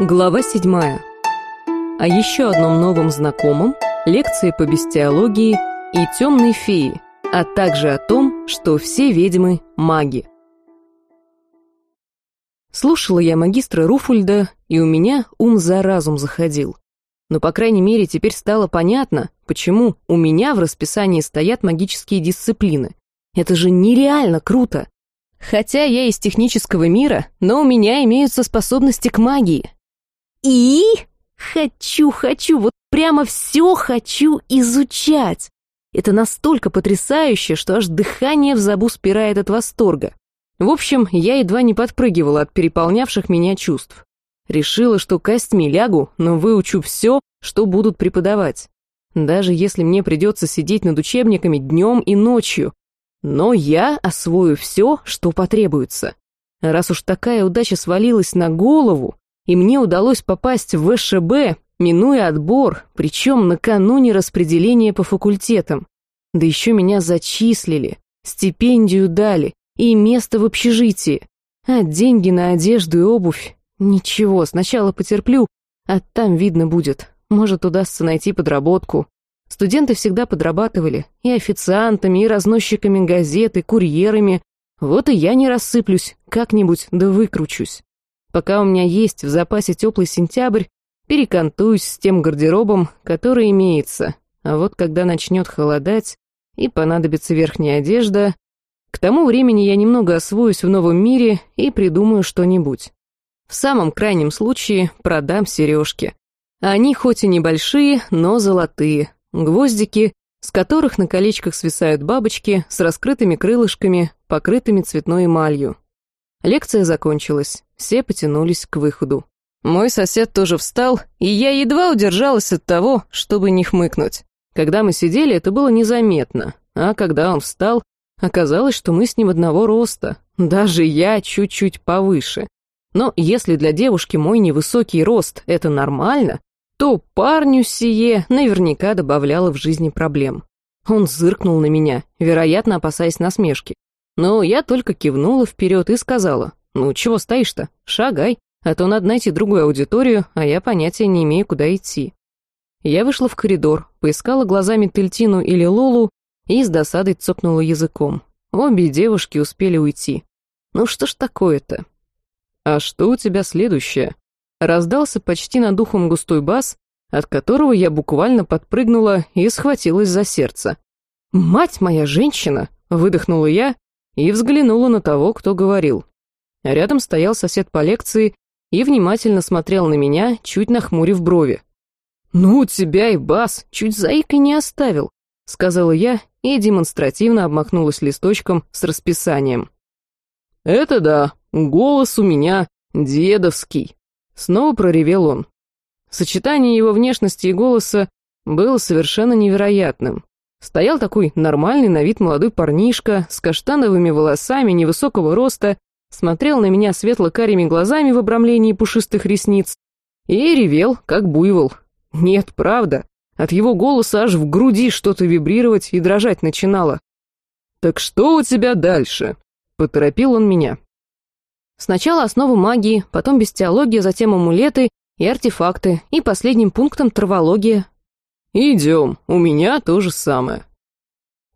Глава седьмая. О еще одном новом знакомом, лекции по бестиологии и темной феи, а также о том, что все ведьмы – маги. Слушала я магистра Руфульда, и у меня ум за разум заходил. Но, по крайней мере, теперь стало понятно, почему у меня в расписании стоят магические дисциплины. Это же нереально круто! Хотя я из технического мира, но у меня имеются способности к магии. И хочу, хочу, вот прямо все хочу изучать. Это настолько потрясающе, что аж дыхание в забу спирает от восторга. В общем, я едва не подпрыгивала от переполнявших меня чувств. Решила, что костьми лягу, но выучу все, что будут преподавать. Даже если мне придется сидеть над учебниками днем и ночью. Но я освою все, что потребуется. Раз уж такая удача свалилась на голову, и мне удалось попасть в ВШБ, минуя отбор, причем накануне распределения по факультетам. Да еще меня зачислили, стипендию дали и место в общежитии. А деньги на одежду и обувь? Ничего, сначала потерплю, а там видно будет. Может, удастся найти подработку. Студенты всегда подрабатывали и официантами, и разносчиками газет, и курьерами. Вот и я не рассыплюсь, как-нибудь да выкручусь. Пока у меня есть в запасе теплый сентябрь, перекантуюсь с тем гардеробом, который имеется. А вот когда начнет холодать и понадобится верхняя одежда, к тому времени я немного освоюсь в новом мире и придумаю что-нибудь. В самом крайнем случае продам сережки. Они хоть и небольшие, но золотые. Гвоздики, с которых на колечках свисают бабочки с раскрытыми крылышками, покрытыми цветной эмалью. Лекция закончилась, все потянулись к выходу. Мой сосед тоже встал, и я едва удержалась от того, чтобы не хмыкнуть. Когда мы сидели, это было незаметно, а когда он встал, оказалось, что мы с ним одного роста, даже я чуть-чуть повыше. Но если для девушки мой невысокий рост — это нормально, то парню сие наверняка добавляло в жизни проблем. Он зыркнул на меня, вероятно, опасаясь насмешки. Но я только кивнула вперед и сказала, «Ну, чего стоишь-то? Шагай, а то надо найти другую аудиторию, а я понятия не имею, куда идти». Я вышла в коридор, поискала глазами Тельтину или Лолу и с досадой цокнула языком. Обе девушки успели уйти. Ну что ж такое-то? «А что у тебя следующее?» Раздался почти над ухом густой бас, от которого я буквально подпрыгнула и схватилась за сердце. «Мать моя женщина!» — выдохнула я и взглянула на того, кто говорил. Рядом стоял сосед по лекции и внимательно смотрел на меня, чуть нахмурив брови. «Ну, тебя и бас, чуть заикой не оставил», — сказала я и демонстративно обмахнулась листочком с расписанием. «Это да, голос у меня дедовский», — снова проревел он. Сочетание его внешности и голоса было совершенно невероятным. Стоял такой нормальный на вид молодой парнишка с каштановыми волосами невысокого роста, смотрел на меня светло-карими глазами в обрамлении пушистых ресниц и ревел, как буйвол. Нет, правда, от его голоса аж в груди что-то вибрировать и дрожать начинало. «Так что у тебя дальше?» — поторопил он меня. Сначала основы магии, потом бестиология, затем амулеты и артефакты, и последним пунктом травология, «Идем, у меня то же самое».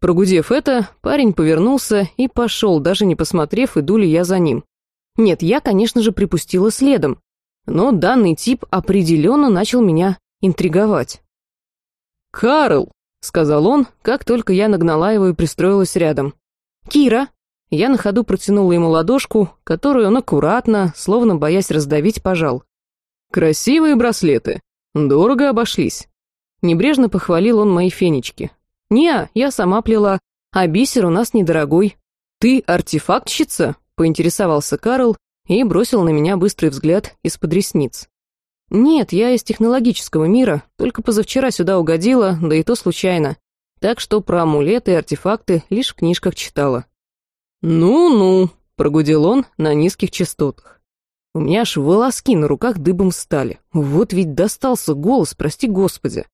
Прогудев это, парень повернулся и пошел, даже не посмотрев, иду ли я за ним. Нет, я, конечно же, припустила следом, но данный тип определенно начал меня интриговать. «Карл!» — сказал он, как только я нагнала его и пристроилась рядом. «Кира!» Я на ходу протянула ему ладошку, которую он аккуратно, словно боясь раздавить, пожал. «Красивые браслеты. Дорого обошлись». Небрежно похвалил он мои фенечки. «Не, я сама плела, а бисер у нас недорогой». «Ты артефактщица?» — поинтересовался Карл и бросил на меня быстрый взгляд из-под ресниц. «Нет, я из технологического мира, только позавчера сюда угодила, да и то случайно. Так что про амулеты и артефакты лишь в книжках читала». «Ну-ну», — прогудел он на низких частотах. У меня аж волоски на руках дыбом стали. Вот ведь достался голос, прости господи.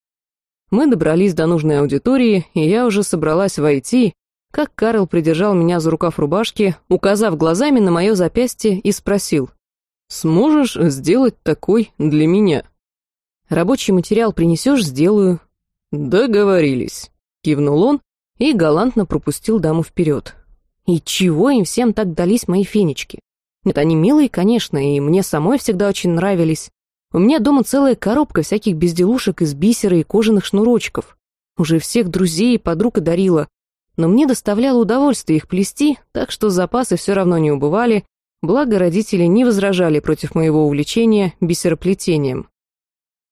Мы добрались до нужной аудитории, и я уже собралась войти, как Карл придержал меня за рукав рубашки, указав глазами на мое запястье и спросил. Сможешь сделать такой для меня? Рабочий материал принесешь, сделаю. Договорились, кивнул он и галантно пропустил даму вперед. И чего им всем так дались мои фенечки? Нет, они милые, конечно, и мне самой всегда очень нравились. У меня дома целая коробка всяких безделушек из бисера и кожаных шнурочков. Уже всех друзей и подруг одарила. Но мне доставляло удовольствие их плести, так что запасы все равно не убывали, благо родители не возражали против моего увлечения бисероплетением.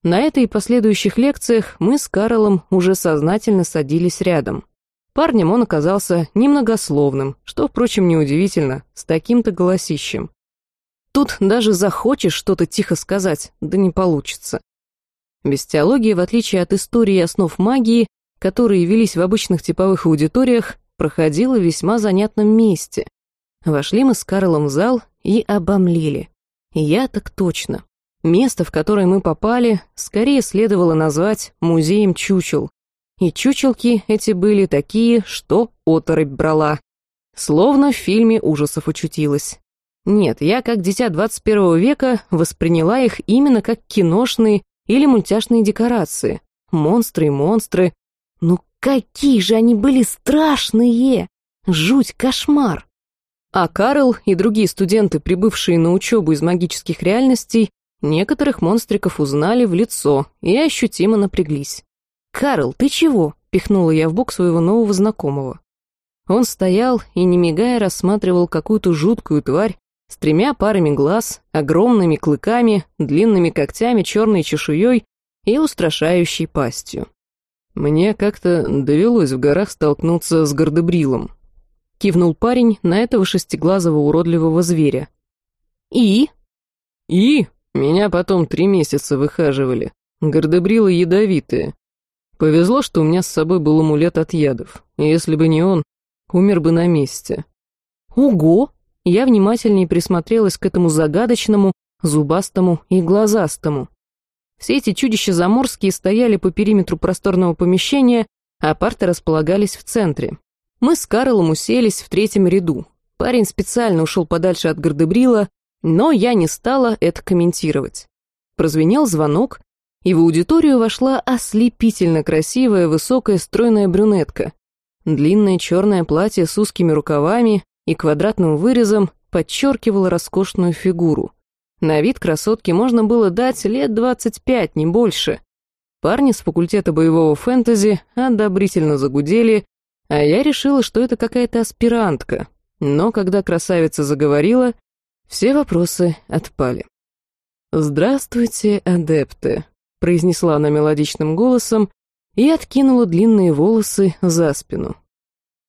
На этой и последующих лекциях мы с Карлом уже сознательно садились рядом. Парнем он оказался немногословным, что, впрочем, неудивительно, с таким-то голосищем. Тут даже захочешь что-то тихо сказать, да не получится. Бестиология, в отличие от истории основ магии, которые велись в обычных типовых аудиториях, проходила в весьма занятном месте. Вошли мы с Карлом в зал и обомлели. Я так точно. Место, в которое мы попали, скорее следовало назвать музеем чучел. И чучелки эти были такие, что оторопь брала. Словно в фильме ужасов очутилась. Нет, я, как дитя 21 века, восприняла их именно как киношные или мультяшные декорации. Монстры и монстры. Ну какие же они были страшные! Жуть, кошмар! А Карл и другие студенты, прибывшие на учебу из магических реальностей, некоторых монстриков узнали в лицо и ощутимо напряглись. «Карл, ты чего?» — пихнула я в бок своего нового знакомого. Он стоял и, не мигая, рассматривал какую-то жуткую тварь, с тремя парами глаз, огромными клыками, длинными когтями, черной чешуей и устрашающей пастью. Мне как-то довелось в горах столкнуться с гордебрилом. Кивнул парень на этого шестиглазого уродливого зверя. «И?» «И? Меня потом три месяца выхаживали. Гордебрилы ядовитые. Повезло, что у меня с собой был амулет от ядов. Если бы не он, умер бы на месте». «Ого!» Я внимательнее присмотрелась к этому загадочному, зубастому и глазастому. Все эти чудища заморские стояли по периметру просторного помещения, а парты располагались в центре. Мы с Карлом уселись в третьем ряду. Парень специально ушел подальше от гардебрила, но я не стала это комментировать. Прозвенел звонок, и в аудиторию вошла ослепительно красивая, высокая, стройная брюнетка. Длинное черное платье с узкими рукавами, и квадратным вырезом подчеркивала роскошную фигуру. На вид красотки можно было дать лет двадцать пять, не больше. Парни с факультета боевого фэнтези одобрительно загудели, а я решила, что это какая-то аспирантка. Но когда красавица заговорила, все вопросы отпали. «Здравствуйте, адепты», — произнесла она мелодичным голосом и откинула длинные волосы за спину.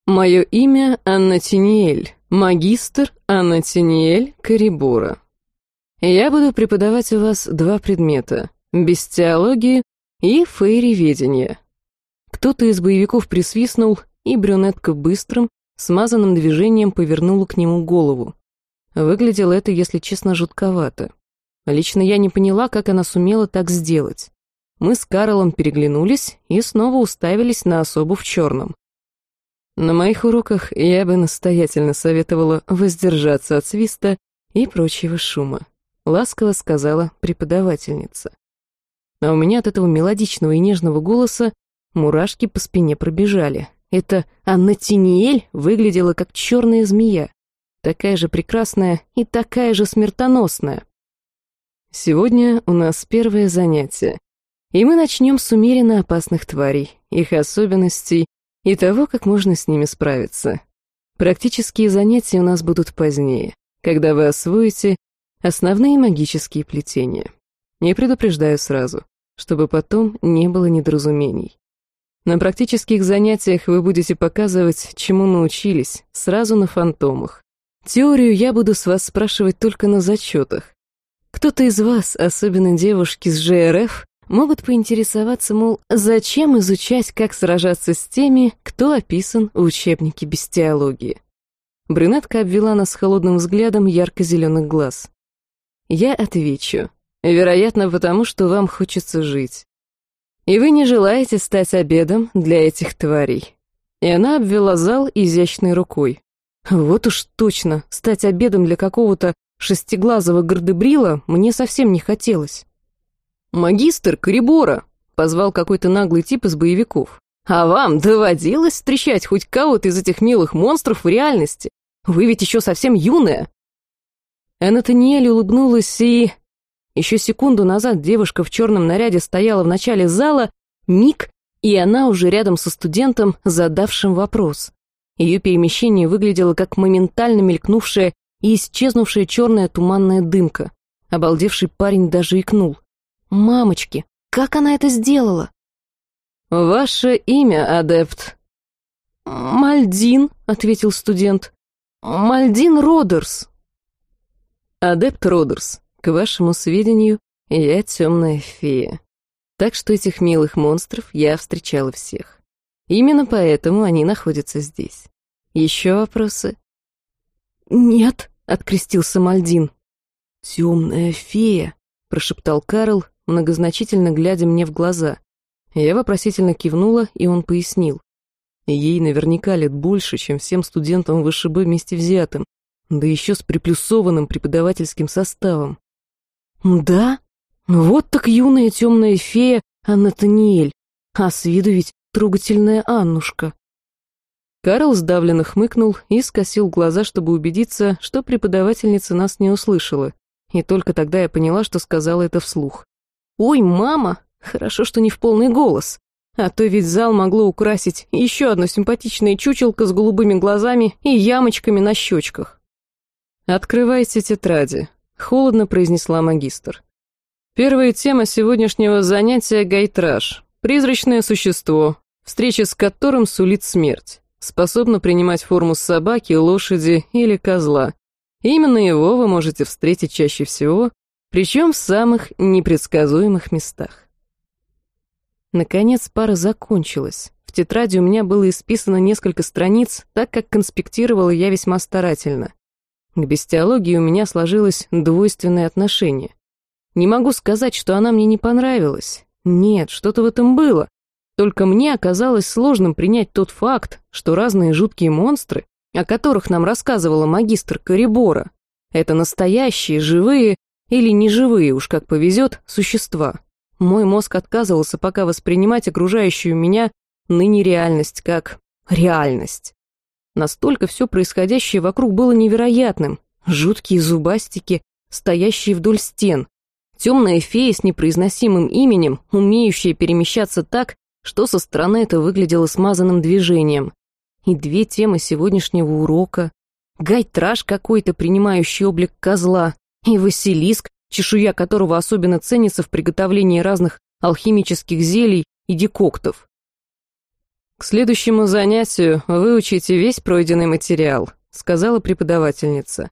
Мое имя Анна Тиниэль, магистр Анна Тиниэль Корибора. Я буду преподавать у вас два предмета — бестиологию и фейриведение. Кто-то из боевиков присвистнул, и брюнетка быстрым, смазанным движением повернула к нему голову. Выглядело это, если честно, жутковато. Лично я не поняла, как она сумела так сделать. Мы с Карлом переглянулись и снова уставились на особу в черном. На моих уроках я бы настоятельно советовала воздержаться от свиста и прочего шума, ласково сказала преподавательница. А у меня от этого мелодичного и нежного голоса мурашки по спине пробежали. Это Анна Тиниэль выглядела как черная змея, такая же прекрасная и такая же смертоносная. Сегодня у нас первое занятие, и мы начнем с умеренно опасных тварей, их особенностей и того, как можно с ними справиться. Практические занятия у нас будут позднее, когда вы освоите основные магические плетения. Не предупреждаю сразу, чтобы потом не было недоразумений. На практических занятиях вы будете показывать, чему научились, сразу на фантомах. Теорию я буду с вас спрашивать только на зачетах. Кто-то из вас, особенно девушки с ЖРФ, могут поинтересоваться, мол, зачем изучать, как сражаться с теми, кто описан в учебнике бестиологии. Брюнетка обвела нас холодным взглядом ярко-зеленых глаз. Я отвечу. Вероятно, потому что вам хочется жить. И вы не желаете стать обедом для этих тварей. И она обвела зал изящной рукой. Вот уж точно, стать обедом для какого-то шестиглазого гардебрила мне совсем не хотелось. «Магистр Корибора!» — позвал какой-то наглый тип из боевиков. «А вам доводилось встречать хоть кого-то из этих милых монстров в реальности? Вы ведь еще совсем юная!» Энатаниэль улыбнулась и... Еще секунду назад девушка в черном наряде стояла в начале зала, миг, и она уже рядом со студентом, задавшим вопрос. Ее перемещение выглядело как моментально мелькнувшая и исчезнувшая черная туманная дымка. Обалдевший парень даже икнул. «Мамочки, как она это сделала?» «Ваше имя, адепт?» «Мальдин», — ответил студент. «Мальдин Родерс». «Адепт Родерс, к вашему сведению, я темная фея. Так что этих милых монстров я встречала всех. Именно поэтому они находятся здесь. Еще вопросы?» «Нет», — открестился Мальдин. «Темная фея», — прошептал Карл, многозначительно глядя мне в глаза. Я вопросительно кивнула, и он пояснил. Ей наверняка лет больше, чем всем студентам ВШБ вместе взятым, да еще с приплюсованным преподавательским составом. «Да? Вот так юная темная фея Анатаниэль, а с виду ведь трогательная Аннушка». Карл сдавленно хмыкнул и скосил глаза, чтобы убедиться, что преподавательница нас не услышала. И только тогда я поняла, что сказала это вслух. «Ой, мама! Хорошо, что не в полный голос. А то ведь зал могло украсить еще одно симпатичное чучелко с голубыми глазами и ямочками на щечках». «Открывайте тетради», — холодно произнесла магистр. «Первая тема сегодняшнего занятия — гайтраж. Призрачное существо, встреча с которым сулит смерть способно принимать форму собаки, лошади или козла. именно его вы можете встретить чаще всего, причем в самых непредсказуемых местах. Наконец пара закончилась. В тетради у меня было исписано несколько страниц, так как конспектировала я весьма старательно. К бестиологии у меня сложилось двойственное отношение. Не могу сказать, что она мне не понравилась. Нет, что-то в этом было. Только мне оказалось сложным принять тот факт, что разные жуткие монстры, о которых нам рассказывала магистр Корибора, это настоящие, живые или неживые, уж как повезет, существа. Мой мозг отказывался пока воспринимать окружающую меня ныне реальность как реальность. Настолько все происходящее вокруг было невероятным. Жуткие зубастики, стоящие вдоль стен. Темная фея с непроизносимым именем, умеющая перемещаться так, что со стороны это выглядело смазанным движением. И две темы сегодняшнего урока. Гайтраж какой-то, принимающий облик козла, и Василиск, чешуя которого особенно ценится в приготовлении разных алхимических зелий и декоктов. «К следующему занятию выучите весь пройденный материал», сказала преподавательница.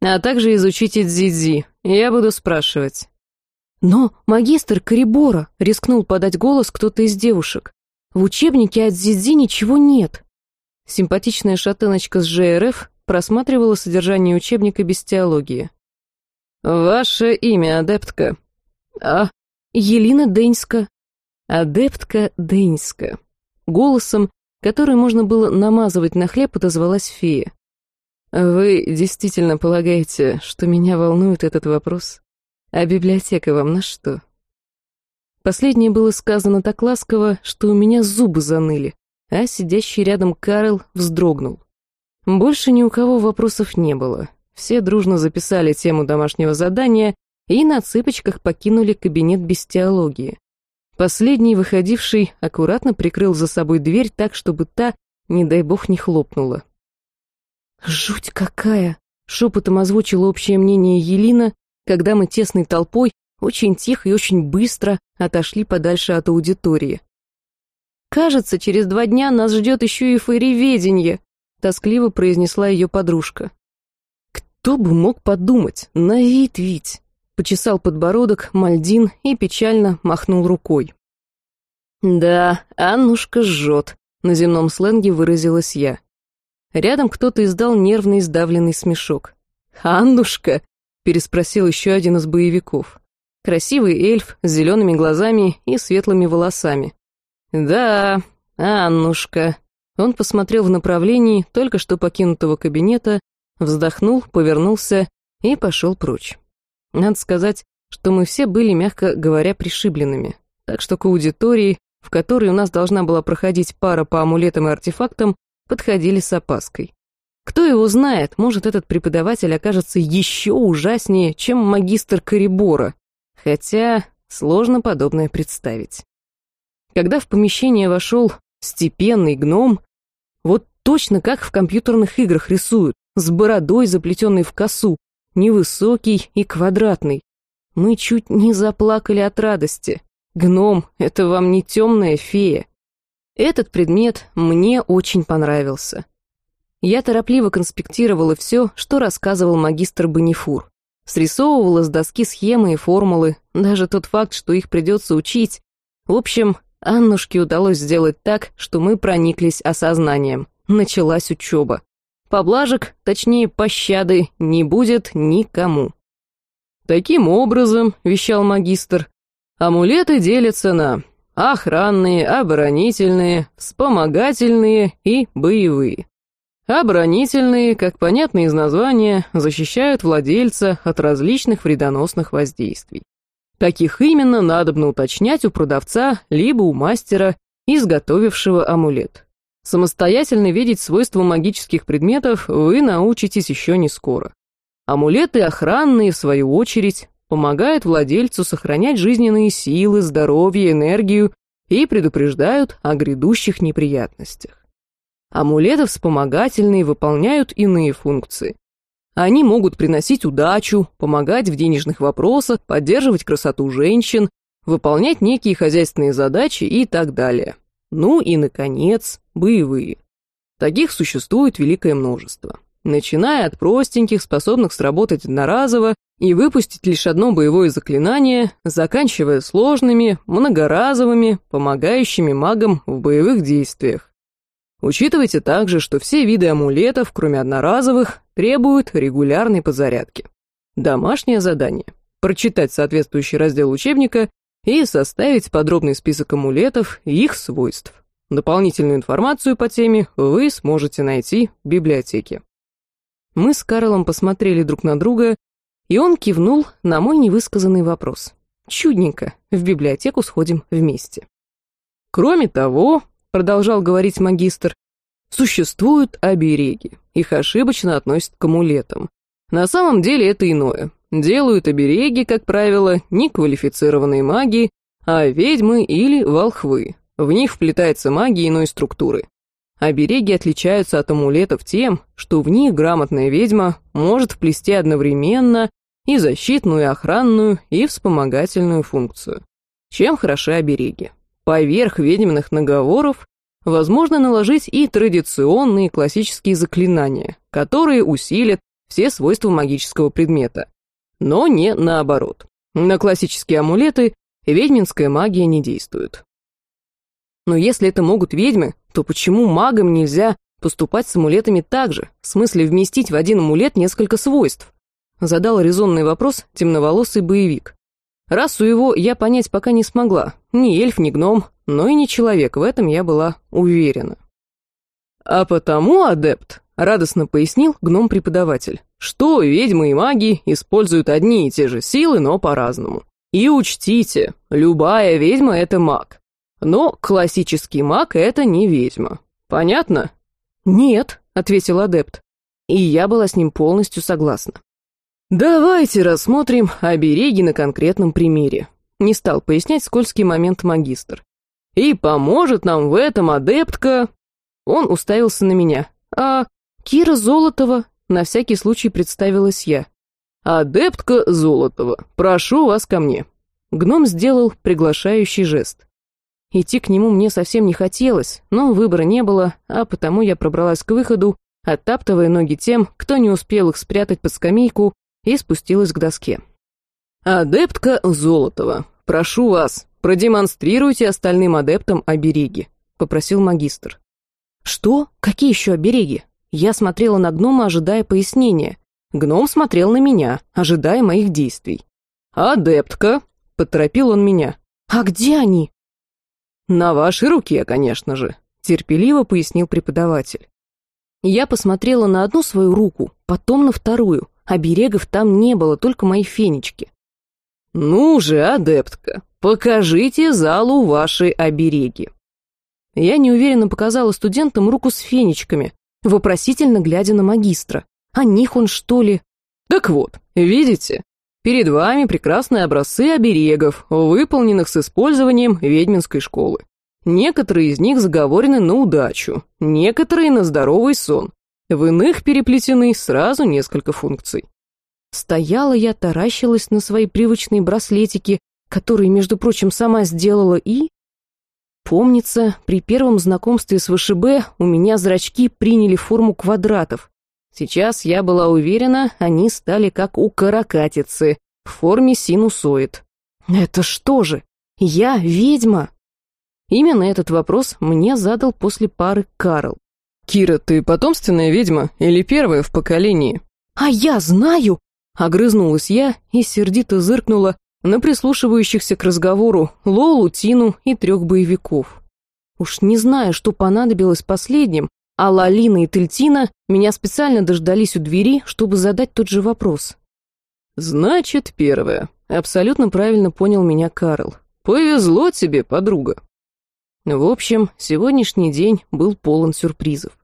«А также изучите дзидзи, я буду спрашивать. «Но, магистр Корибора!» — рискнул подать голос кто-то из девушек. «В учебнике от Зидзи ничего нет». Симпатичная шатеночка с ЖРФ просматривала содержание учебника без теологии. «Ваше имя, адептка?» «А, Елена Деньска». «Адептка Деньска». Голосом, который можно было намазывать на хлеб, отозвалась фея. «Вы действительно полагаете, что меня волнует этот вопрос?» А библиотека вам на что? Последнее было сказано так ласково, что у меня зубы заныли, а сидящий рядом Карл вздрогнул. Больше ни у кого вопросов не было. Все дружно записали тему домашнего задания и на цыпочках покинули кабинет без теологии. Последний, выходивший, аккуратно прикрыл за собой дверь так, чтобы та, не дай бог, не хлопнула. «Жуть какая!» — шепотом озвучила общее мнение Елина, когда мы тесной толпой очень тихо и очень быстро отошли подальше от аудитории. «Кажется, через два дня нас ждет еще и фейреведенье», тоскливо произнесла ее подружка. «Кто бы мог подумать, на вид ведь!» Почесал подбородок Мальдин и печально махнул рукой. «Да, Аннушка жжет», — на земном сленге выразилась я. Рядом кто-то издал нервный сдавленный смешок. «Аннушка, переспросил еще один из боевиков. Красивый эльф с зелеными глазами и светлыми волосами. «Да, Аннушка». Он посмотрел в направлении только что покинутого кабинета, вздохнул, повернулся и пошел прочь. Надо сказать, что мы все были, мягко говоря, пришибленными, так что к аудитории, в которой у нас должна была проходить пара по амулетам и артефактам, подходили с опаской. Кто его знает, может, этот преподаватель окажется еще ужаснее, чем магистр Корибора, хотя сложно подобное представить. Когда в помещение вошел степенный гном, вот точно как в компьютерных играх рисуют, с бородой, заплетенной в косу, невысокий и квадратный. Мы чуть не заплакали от радости. Гном — это вам не темная фея. Этот предмет мне очень понравился. Я торопливо конспектировала все, что рассказывал магистр Бонифур. Срисовывала с доски схемы и формулы, даже тот факт, что их придется учить. В общем, Аннушке удалось сделать так, что мы прониклись осознанием. Началась учеба. Поблажек, точнее пощады, не будет никому. «Таким образом», — вещал магистр, — «амулеты делятся на охранные, оборонительные, вспомогательные и боевые. Оборонительные, как понятно из названия, защищают владельца от различных вредоносных воздействий. Каких именно, надобно уточнять у продавца либо у мастера, изготовившего амулет. Самостоятельно видеть свойства магических предметов вы научитесь еще не скоро. Амулеты охранные, в свою очередь, помогают владельцу сохранять жизненные силы, здоровье, энергию и предупреждают о грядущих неприятностях. Амулеты вспомогательные выполняют иные функции. Они могут приносить удачу, помогать в денежных вопросах, поддерживать красоту женщин, выполнять некие хозяйственные задачи и так далее. Ну и, наконец, боевые. Таких существует великое множество. Начиная от простеньких, способных сработать одноразово и выпустить лишь одно боевое заклинание, заканчивая сложными, многоразовыми, помогающими магам в боевых действиях. Учитывайте также, что все виды амулетов, кроме одноразовых, требуют регулярной подзарядки. Домашнее задание – прочитать соответствующий раздел учебника и составить подробный список амулетов и их свойств. Дополнительную информацию по теме вы сможете найти в библиотеке. Мы с Карлом посмотрели друг на друга, и он кивнул на мой невысказанный вопрос. Чудненько, в библиотеку сходим вместе. Кроме того, продолжал говорить магистр, существуют обереги. Их ошибочно относят к амулетам. На самом деле это иное. Делают обереги, как правило, не квалифицированные маги, а ведьмы или волхвы. В них вплетается магия иной структуры. Обереги отличаются от амулетов тем, что в них грамотная ведьма может вплести одновременно и защитную, и охранную, и вспомогательную функцию. Чем хороши обереги? Поверх ведьминых наговоров возможно наложить и традиционные классические заклинания, которые усилят все свойства магического предмета. Но не наоборот. На классические амулеты ведьминская магия не действует. Но если это могут ведьмы, то почему магам нельзя поступать с амулетами так же, в смысле вместить в один амулет несколько свойств? Задал резонный вопрос темноволосый боевик. Расу его я понять пока не смогла. Ни эльф, ни гном, но и не человек, в этом я была уверена. «А потому, адепт», — радостно пояснил гном-преподаватель, что ведьмы и маги используют одни и те же силы, но по-разному. И учтите, любая ведьма — это маг. Но классический маг — это не ведьма. Понятно? «Нет», — ответил адепт. И я была с ним полностью согласна. «Давайте рассмотрим обереги на конкретном примере», — не стал пояснять скользкий момент магистр. «И поможет нам в этом адептка...» Он уставился на меня. «А Кира Золотова?» — на всякий случай представилась я. «Адептка Золотова, прошу вас ко мне». Гном сделал приглашающий жест. Идти к нему мне совсем не хотелось, но выбора не было, а потому я пробралась к выходу, оттаптывая ноги тем, кто не успел их спрятать под скамейку и спустилась к доске. «Адептка Золотова, прошу вас, продемонстрируйте остальным адептам обереги», — попросил магистр. «Что? Какие еще обереги?» Я смотрела на гнома, ожидая пояснения. Гном смотрел на меня, ожидая моих действий. «Адептка», — поторопил он меня. «А где они?» «На вашей руке, конечно же», — терпеливо пояснил преподаватель. Я посмотрела на одну свою руку, потом на вторую, оберегов там не было, только мои фенечки. «Ну же, адептка, покажите залу ваши обереги». Я неуверенно показала студентам руку с фенечками, вопросительно глядя на магистра. О них он, что ли? Так вот, видите, перед вами прекрасные образцы оберегов, выполненных с использованием ведьминской школы. Некоторые из них заговорены на удачу, некоторые на здоровый сон. В иных переплетены сразу несколько функций. Стояла я, таращилась на свои привычные браслетики, которые, между прочим, сама сделала и... Помнится, при первом знакомстве с ВШБ у меня зрачки приняли форму квадратов. Сейчас я была уверена, они стали как у каракатицы, в форме синусоид. Это что же? Я ведьма? Именно этот вопрос мне задал после пары Карл. «Кира, ты потомственная ведьма или первая в поколении?» «А я знаю!» Огрызнулась я и сердито зыркнула на прислушивающихся к разговору Лолу, Тину и трех боевиков. Уж не знаю, что понадобилось последним, а Лалина и Тельтина меня специально дождались у двери, чтобы задать тот же вопрос. «Значит, первое. Абсолютно правильно понял меня Карл. Повезло тебе, подруга». В общем, сегодняшний день был полон сюрпризов.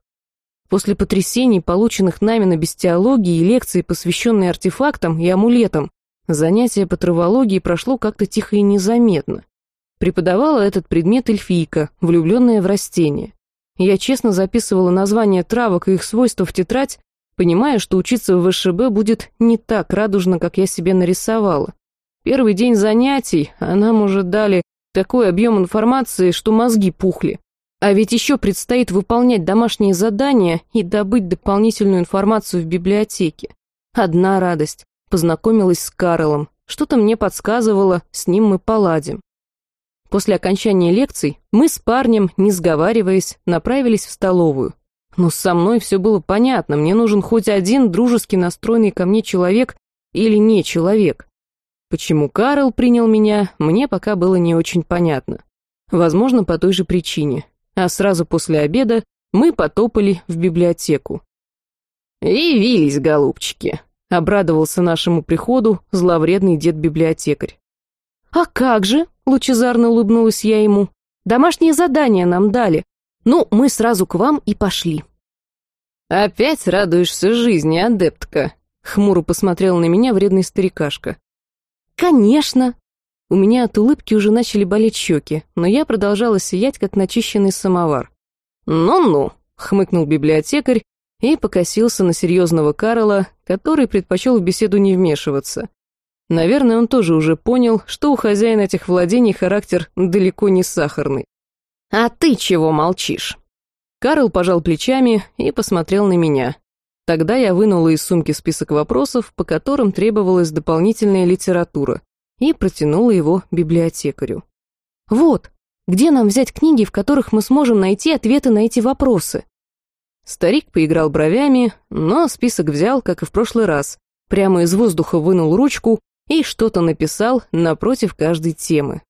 После потрясений, полученных нами на бестиологии и лекции, посвященные артефактам и амулетам, занятие по травологии прошло как-то тихо и незаметно. Преподавала этот предмет эльфийка, влюбленная в растения. Я честно записывала названия травок и их свойства в тетрадь, понимая, что учиться в ВШБ будет не так радужно, как я себе нарисовала. Первый день занятий, а нам уже дали такой объем информации, что мозги пухли. А ведь еще предстоит выполнять домашние задания и добыть дополнительную информацию в библиотеке. Одна радость. Познакомилась с Карлом. Что-то мне подсказывало, с ним мы поладим. После окончания лекций мы с парнем, не сговариваясь, направились в столовую. Но со мной все было понятно, мне нужен хоть один дружески настроенный ко мне человек или не человек. Почему Карл принял меня, мне пока было не очень понятно. Возможно, по той же причине а сразу после обеда мы потопали в библиотеку. «Явились, голубчики», — обрадовался нашему приходу зловредный дед-библиотекарь. «А как же?» — лучезарно улыбнулась я ему. «Домашнее задание нам дали. Ну, мы сразу к вам и пошли». «Опять радуешься жизни, адептка?» — хмуро посмотрел на меня вредный старикашка. «Конечно!» У меня от улыбки уже начали болеть щеки, но я продолжала сиять, как начищенный самовар. «Ну-ну», — хмыкнул библиотекарь и покосился на серьезного Карла, который предпочел в беседу не вмешиваться. Наверное, он тоже уже понял, что у хозяина этих владений характер далеко не сахарный. «А ты чего молчишь?» Карл пожал плечами и посмотрел на меня. Тогда я вынула из сумки список вопросов, по которым требовалась дополнительная литература, и протянула его библиотекарю. «Вот, где нам взять книги, в которых мы сможем найти ответы на эти вопросы?» Старик поиграл бровями, но список взял, как и в прошлый раз, прямо из воздуха вынул ручку и что-то написал напротив каждой темы.